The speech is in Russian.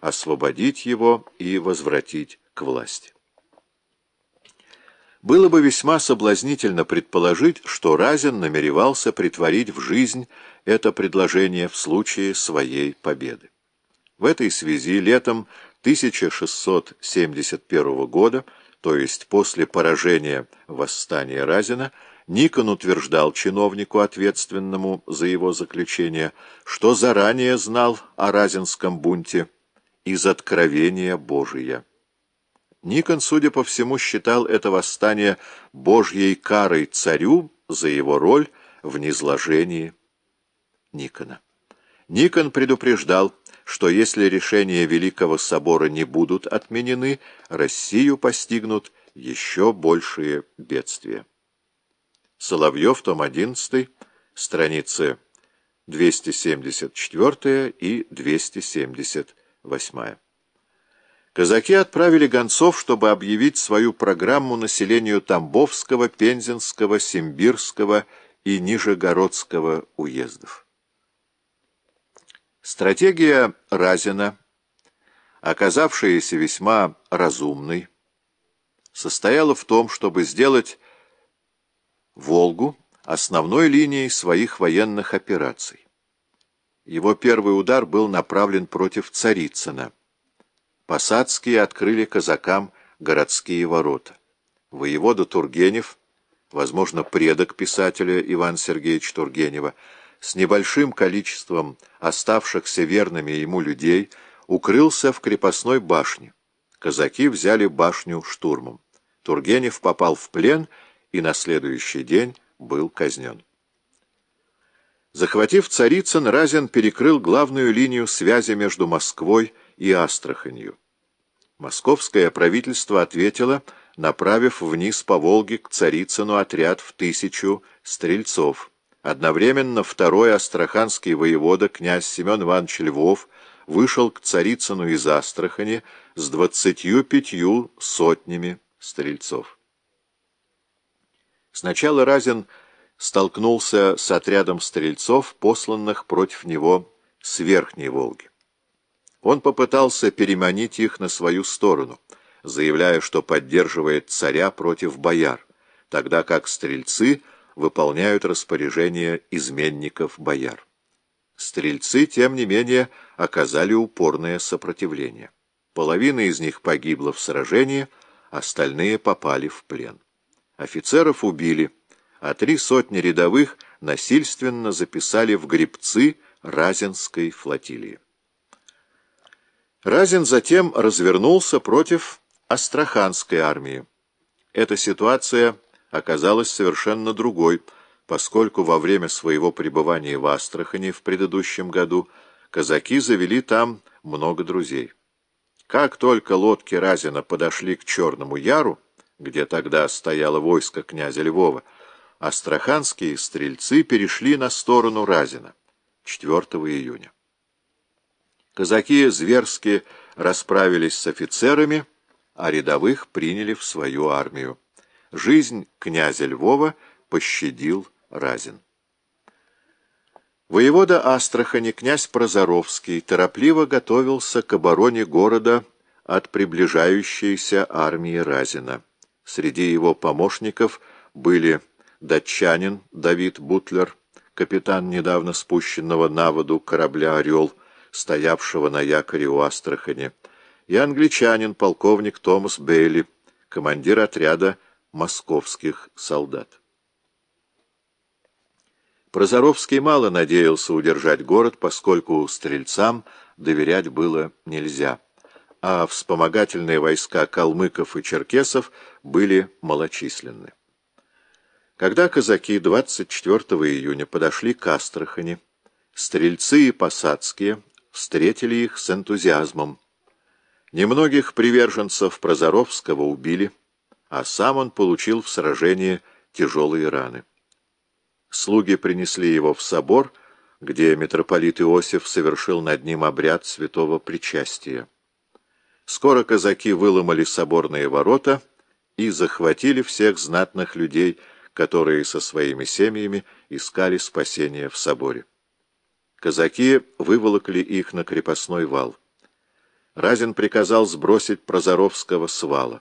освободить его и возвратить к власти. Было бы весьма соблазнительно предположить, что Разин намеревался притворить в жизнь это предложение в случае своей победы. В этой связи летом 1671 года, то есть после поражения восстания Разина, Никон утверждал чиновнику, ответственному за его заключение, что заранее знал о Разинском бунте из откровения Божия. Никон, судя по всему, считал это восстание Божьей карой царю за его роль в низложении Никона. Никон предупреждал, что если решения Великого Собора не будут отменены, Россию постигнут еще большие бедствия. Соловьев, том 11, страницы 274 и 278. Казаки отправили гонцов, чтобы объявить свою программу населению Тамбовского, Пензенского, Симбирского и Нижегородского уездов. Стратегия Разина, оказавшаяся весьма разумной, состояла в том, чтобы сделать Волгу основной линией своих военных операций. Его первый удар был направлен против Царицына. Посадские открыли казакам городские ворота. Воевода Тургенев, возможно, предок писателя Ивана Сергеевича Тургенева, с небольшим количеством оставшихся верными ему людей, укрылся в крепостной башне. Казаки взяли башню штурмом. Тургенев попал в плен и на следующий день был казнен. Захватив Царицын, Разин перекрыл главную линию связи между Москвой и Астраханью. Московское правительство ответило, направив вниз по Волге к Царицыну отряд в тысячу стрельцов. Одновременно второй астраханский воевода, князь Семен Иванович Львов, вышел к Царицыну из Астрахани с двадцатью пятью сотнями стрельцов. Сначала Разин столкнулся с отрядом стрельцов, посланных против него с Верхней Волги. Он попытался переманить их на свою сторону, заявляя, что поддерживает царя против бояр, тогда как стрельцы выполняют распоряжения изменников бояр. Стрельцы, тем не менее, оказали упорное сопротивление. Половина из них погибла в сражении, остальные попали в плен. Офицеров убили, а три сотни рядовых насильственно записали в гребцы Разинской флотилии. Разин затем развернулся против Астраханской армии. Эта ситуация оказалась совершенно другой, поскольку во время своего пребывания в Астрахани в предыдущем году казаки завели там много друзей. Как только лодки Разина подошли к Черному Яру, где тогда стояло войско князя Львова, астраханские стрельцы перешли на сторону Разина 4 июня. Казаки зверски расправились с офицерами, а рядовых приняли в свою армию. Жизнь князя Львова пощадил Разин. Воевода Астрахани, князь Прозоровский, торопливо готовился к обороне города от приближающейся армии Разина. Среди его помощников были датчанин Давид Бутлер, капитан недавно спущенного на воду корабля «Орел», стоявшего на якоре у Астрахани, и англичанин полковник Томас Бейли, командир отряда московских солдат. Прозоровский мало надеялся удержать город, поскольку стрельцам доверять было нельзя а вспомогательные войска калмыков и черкесов были малочисленны. Когда казаки 24 июня подошли к Астрахани, стрельцы и посадские встретили их с энтузиазмом. Немногих приверженцев Прозоровского убили, а сам он получил в сражении тяжелые раны. Слуги принесли его в собор, где митрополит Иосиф совершил над ним обряд святого причастия. Скоро казаки выломали соборные ворота и захватили всех знатных людей, которые со своими семьями искали спасения в соборе. Казаки выволокли их на крепостной вал. Разин приказал сбросить Прозоровского с вала.